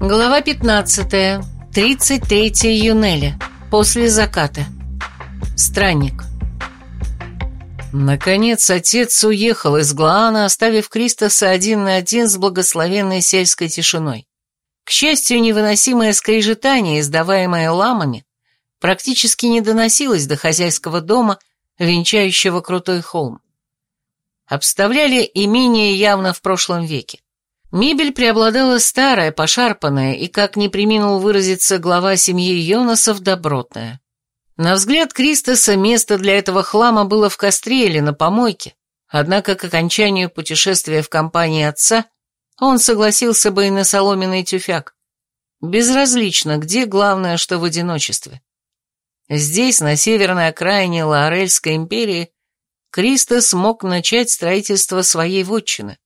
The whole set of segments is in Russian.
Глава 15. 33 июня. После заката. Странник. Наконец отец уехал из Глаана, оставив Кристоса один на один с благословенной сельской тишиной. К счастью, невыносимое скрежетание, издаваемое ламами, практически не доносилось до хозяйского дома, венчающего крутой холм. Обставляли имение явно в прошлом веке. Мебель преобладала старая, пошарпанная и, как не приминул выразиться глава семьи Йонасов, добротная. На взгляд Кристоса место для этого хлама было в костре или на помойке, однако к окончанию путешествия в компании отца он согласился бы и на соломенный тюфяк. Безразлично, где главное, что в одиночестве. Здесь, на северной окраине Лаорельской империи, Кристос мог начать строительство своей вотчины.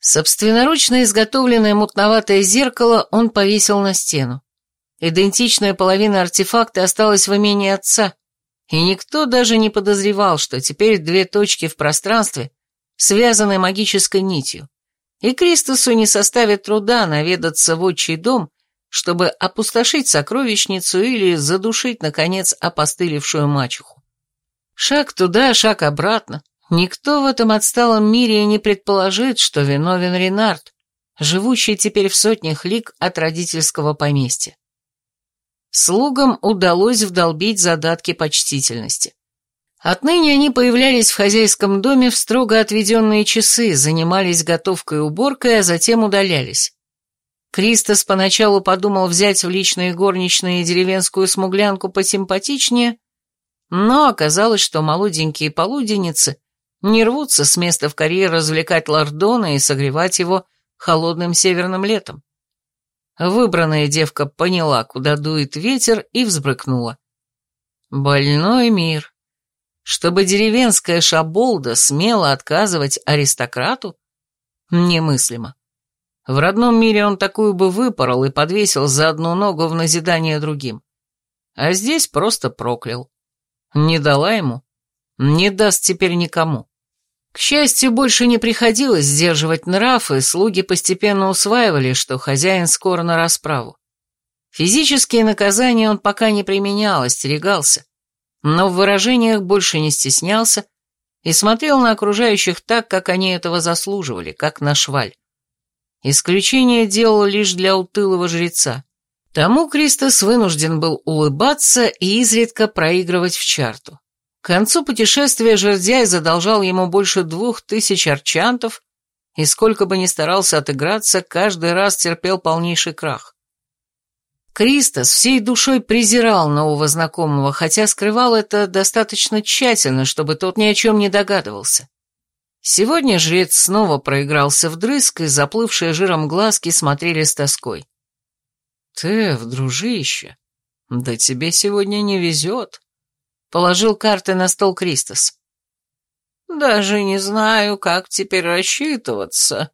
Собственноручно изготовленное мутноватое зеркало он повесил на стену. Идентичная половина артефакта осталась в имении отца, и никто даже не подозревал, что теперь две точки в пространстве связаны магической нитью, и Кристосу не составит труда наведаться в отчий дом, чтобы опустошить сокровищницу или задушить, наконец, опостылевшую мачеху. Шаг туда, шаг обратно, Никто в этом отсталом мире и не предположит, что виновен Ренард, живущий теперь в сотнях лиг от родительского поместья. Слугам удалось вдолбить задатки почтительности. Отныне они появлялись в хозяйском доме в строго отведенные часы, занимались готовкой и уборкой, а затем удалялись. Кристос поначалу подумал взять в личные горничные деревенскую смуглянку посимпатичнее, но оказалось, что молоденькие полуденницы не рвутся с места в карьер развлекать Лордона и согревать его холодным северным летом. Выбранная девка поняла, куда дует ветер, и взбрыкнула. Больной мир. Чтобы деревенская шаболда смела отказывать аристократу? Немыслимо. В родном мире он такую бы выпорол и подвесил за одну ногу в назидание другим. А здесь просто проклял. Не дала ему, не даст теперь никому. К счастью, больше не приходилось сдерживать нрав, и слуги постепенно усваивали, что хозяин скоро на расправу. Физические наказания он пока не применял, остерегался, но в выражениях больше не стеснялся и смотрел на окружающих так, как они этого заслуживали, как на шваль. Исключение делал лишь для утылого жреца. Тому Кристос вынужден был улыбаться и изредка проигрывать в чарту. К концу путешествия жердяй задолжал ему больше двух тысяч арчантов, и сколько бы ни старался отыграться, каждый раз терпел полнейший крах. Кристос всей душой презирал нового знакомого, хотя скрывал это достаточно тщательно, чтобы тот ни о чем не догадывался. Сегодня жрец снова проигрался вдрызг, и заплывшие жиром глазки смотрели с тоской. «Ты, дружище, да тебе сегодня не везет», Положил карты на стол Кристос. «Даже не знаю, как теперь рассчитываться».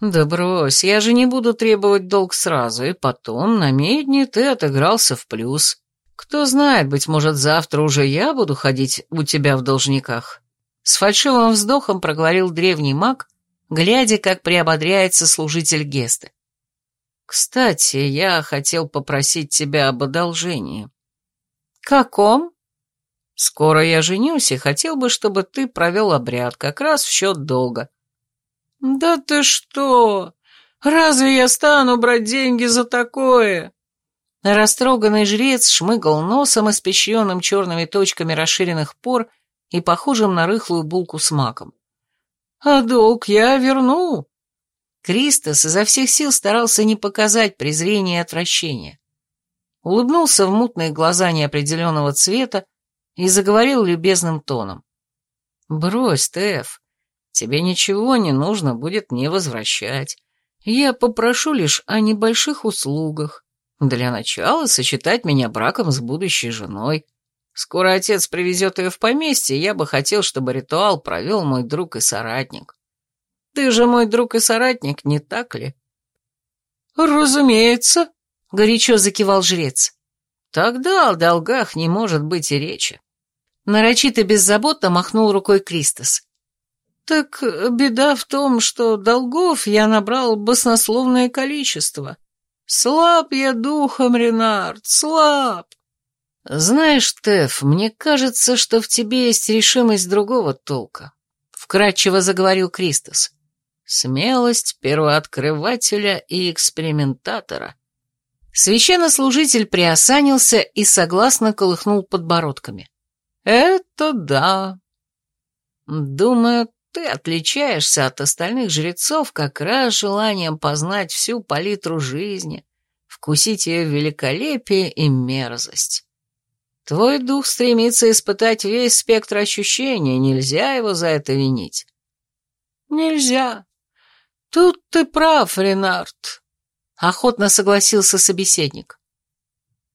«Да брось, я же не буду требовать долг сразу, и потом на медне ты отыгрался в плюс. Кто знает, быть может, завтра уже я буду ходить у тебя в должниках». С фальшивым вздохом проговорил древний маг, глядя, как приободряется служитель Гесты. «Кстати, я хотел попросить тебя об одолжении». «Каком?» Скоро я женюсь и хотел бы, чтобы ты провел обряд, как раз в счет долга». «Да ты что? Разве я стану брать деньги за такое?» Растроганный жрец шмыгал носом, испещренным черными точками расширенных пор и похожим на рыхлую булку с маком. «А долг я верну!» Кристос изо всех сил старался не показать презрения и отвращения. Улыбнулся в мутные глаза неопределенного цвета, и заговорил любезным тоном. «Брось, Тэф, тебе ничего не нужно будет мне возвращать. Я попрошу лишь о небольших услугах. Для начала сочетать меня браком с будущей женой. Скоро отец привезет ее в поместье, я бы хотел, чтобы ритуал провел мой друг и соратник. Ты же мой друг и соратник, не так ли?» «Разумеется», — горячо закивал жрец. Тогда о долгах не может быть и речи. Нарочито беззаботно махнул рукой Кристос. Так беда в том, что долгов я набрал баснословное количество. Слаб я духом, Ренард, слаб. Знаешь, Теф, мне кажется, что в тебе есть решимость другого толка. Вкратчиво заговорил Кристос. Смелость первооткрывателя и экспериментатора. Священнослужитель приосанился и согласно колыхнул подбородками. «Это да. Думаю, ты отличаешься от остальных жрецов как раз желанием познать всю палитру жизни, вкусить ее великолепие и мерзость. Твой дух стремится испытать весь спектр ощущений, нельзя его за это винить. Нельзя. Тут ты прав, Ренард, охотно согласился собеседник.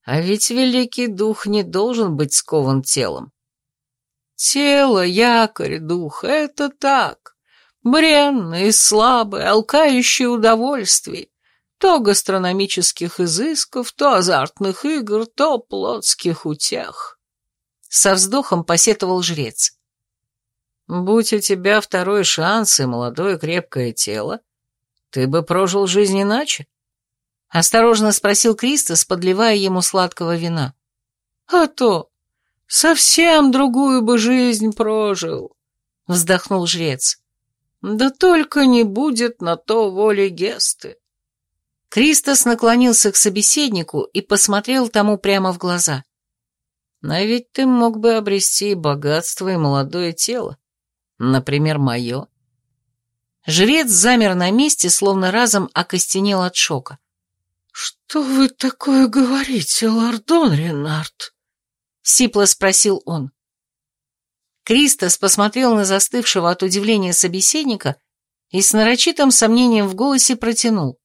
А ведь великий дух не должен быть скован телом. Тело, якорь, дух — это так. Бренный, слабый, алкающий удовольствий. То гастрономических изысков, то азартных игр, то плотских утех. Со вздохом посетовал жрец. Будь у тебя второй шанс и молодое крепкое тело, ты бы прожил жизнь иначе? Осторожно спросил Кристос, подливая ему сладкого вина. А то, Совсем другую бы жизнь прожил, вздохнул жрец. Да только не будет на то воли Гесты. Кристос наклонился к собеседнику и посмотрел тому прямо в глаза. Но ведь ты мог бы обрести богатство и молодое тело. Например, мое. Жрец замер на месте, словно разом окостенел от шока. «Что вы такое говорите, лордон Ренард?» сипло спросил он. Кристос посмотрел на застывшего от удивления собеседника и с нарочитым сомнением в голосе протянул.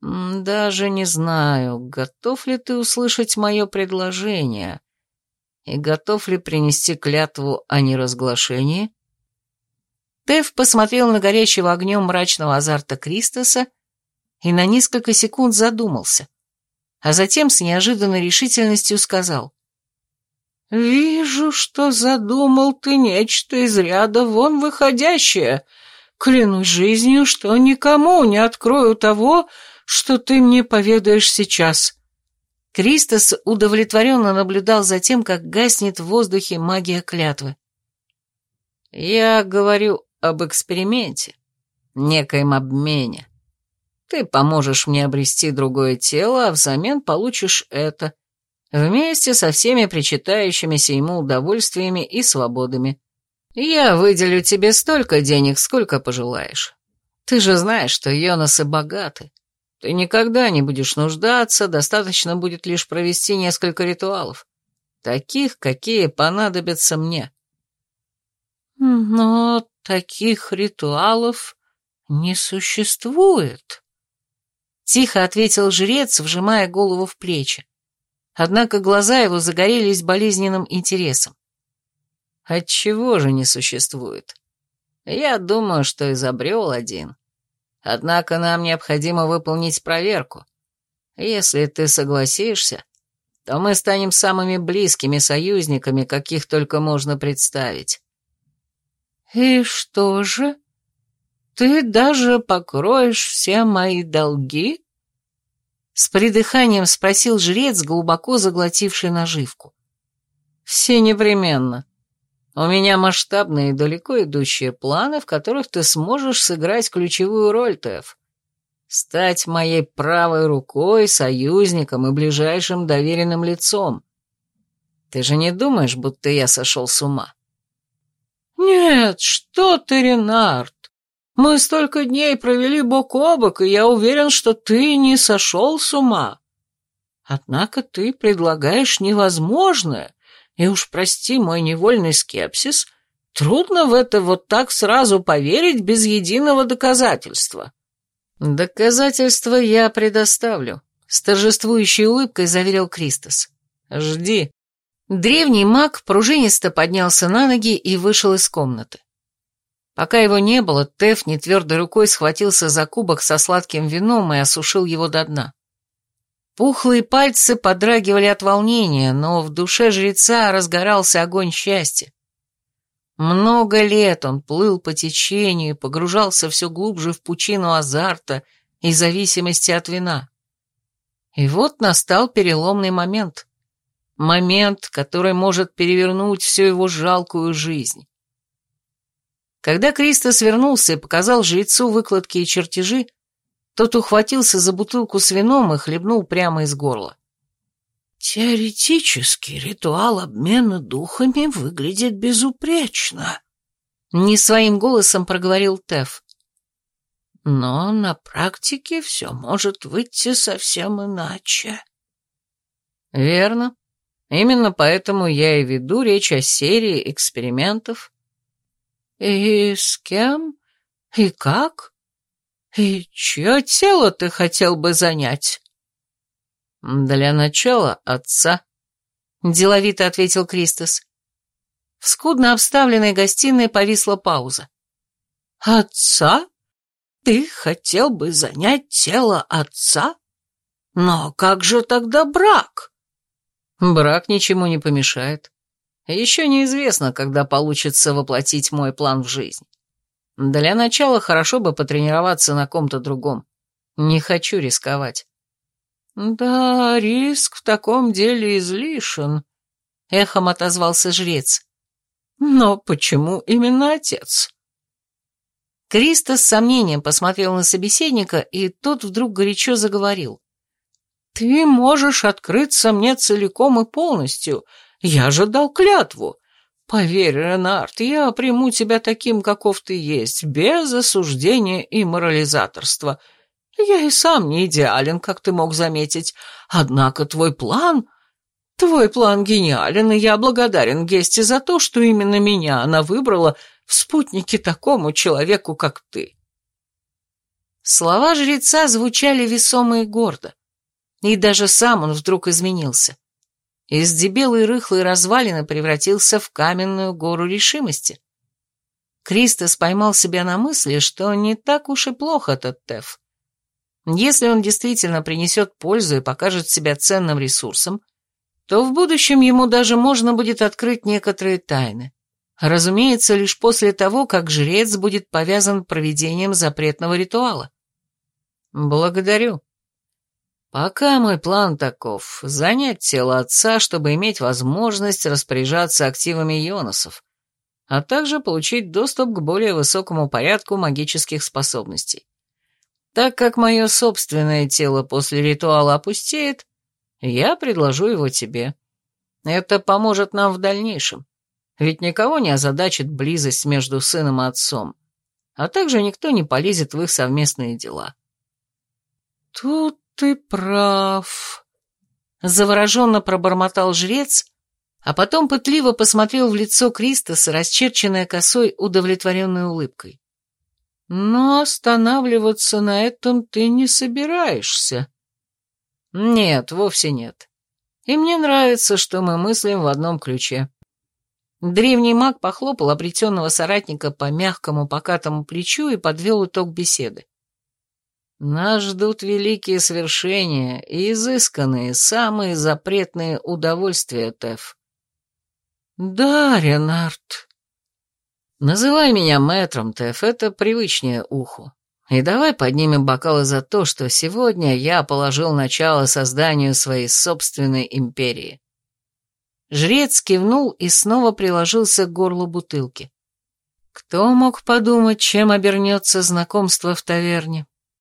«Даже не знаю, готов ли ты услышать мое предложение и готов ли принести клятву о неразглашении?» Тев посмотрел на горящего огнем мрачного азарта Кристоса и на несколько секунд задумался, а затем с неожиданной решительностью сказал. «Вижу, что задумал ты нечто из ряда вон выходящее. Клянусь жизнью, что никому не открою того, что ты мне поведаешь сейчас». Кристос удовлетворенно наблюдал за тем, как гаснет в воздухе магия клятвы. «Я говорю об эксперименте, некоем обмене. Ты поможешь мне обрести другое тело, а взамен получишь это» вместе со всеми причитающимися ему удовольствиями и свободами. Я выделю тебе столько денег, сколько пожелаешь. Ты же знаешь, что Йонасы богаты. Ты никогда не будешь нуждаться, достаточно будет лишь провести несколько ритуалов. Таких, какие понадобятся мне. Но таких ритуалов не существует. Тихо ответил жрец, вжимая голову в плечи однако глаза его загорелись болезненным интересом. Отчего же не существует? Я думаю, что изобрел один. Однако нам необходимо выполнить проверку. Если ты согласишься, то мы станем самыми близкими союзниками, каких только можно представить. И что же? Ты даже покроешь все мои долги? С придыханием спросил жрец, глубоко заглотивший наживку. «Все непременно. У меня масштабные и далеко идущие планы, в которых ты сможешь сыграть ключевую роль, Теф. Стать моей правой рукой, союзником и ближайшим доверенным лицом. Ты же не думаешь, будто я сошел с ума?» «Нет, что ты, Ренард, мы столько дней провели бок о бок, и я уверен, что ты не сошел с ума. Однако ты предлагаешь невозможное, и уж прости мой невольный скепсис, трудно в это вот так сразу поверить без единого доказательства. Доказательства я предоставлю, с торжествующей улыбкой заверил Кристос. Жди. Древний маг пружинисто поднялся на ноги и вышел из комнаты. Пока его не было, Теф нетвердой рукой схватился за кубок со сладким вином и осушил его до дна. Пухлые пальцы подрагивали от волнения, но в душе жреца разгорался огонь счастья. Много лет он плыл по течению и погружался все глубже в пучину азарта и зависимости от вина. И вот настал переломный момент. Момент, который может перевернуть всю его жалкую жизнь. Когда Кристос вернулся и показал жрецу выкладки и чертежи, тот ухватился за бутылку с вином и хлебнул прямо из горла. «Теоретически ритуал обмена духами выглядит безупречно», — не своим голосом проговорил Теф. «Но на практике все может выйти совсем иначе». «Верно. Именно поэтому я и веду речь о серии экспериментов». «И с кем? И как?» «И чье тело ты хотел бы занять?» «Для начала отца», — деловито ответил Кристос. В скудно обставленной гостиной повисла пауза. «Отца? Ты хотел бы занять тело отца? Но как же тогда брак?» «Брак ничему не помешает. Еще неизвестно, когда получится воплотить мой план в жизнь. Для начала хорошо бы потренироваться на ком-то другом. Не хочу рисковать. «Да, риск в таком деле излишен», — эхом отозвался жрец. «Но почему именно отец?» Криста с сомнением посмотрел на собеседника, и тот вдруг горячо заговорил. «Ты можешь открыться мне целиком и полностью. Я же дал клятву. Поверь, Ренард, я приму тебя таким, каков ты есть, без осуждения и морализаторства. Я и сам не идеален, как ты мог заметить. Однако твой план... Твой план гениален, и я благодарен Гесте за то, что именно меня она выбрала в спутнике такому человеку, как ты. Слова жреца звучали весомо и гордо. И даже сам он вдруг изменился. Из дебелой рыхлой развалины превратился в каменную гору решимости. Кристос поймал себя на мысли, что не так уж и плохо этот Теф. Если он действительно принесет пользу и покажет себя ценным ресурсом, то в будущем ему даже можно будет открыть некоторые тайны. Разумеется, лишь после того, как жрец будет повязан проведением запретного ритуала. Благодарю. Пока мой план таков — занять тело отца, чтобы иметь возможность распоряжаться активами Йонасов, а также получить доступ к более высокому порядку магических способностей. Так как мое собственное тело после ритуала опустеет, я предложу его тебе. Это поможет нам в дальнейшем, ведь никого не озадачит близость между сыном и отцом, а также никто не полезет в их совместные дела. Тут ты прав», — завороженно пробормотал жрец, а потом пытливо посмотрел в лицо Кристоса, расчерченное косой удовлетворенной улыбкой. «Но останавливаться на этом ты не собираешься». «Нет, вовсе нет. И мне нравится, что мы мыслим в одном ключе». Древний маг похлопал обретенного соратника по мягкому покатому плечу и подвел итог беседы. Нас ждут великие свершения и изысканные, самые запретные удовольствия, Теф. Да, Ренард. Называй меня мэтром, Теф, это привычнее уху. И давай поднимем бокалы за то, что сегодня я положил начало созданию своей собственной империи. Жрец кивнул и снова приложился к горлу бутылки. Кто мог подумать, чем обернется знакомство в таверне?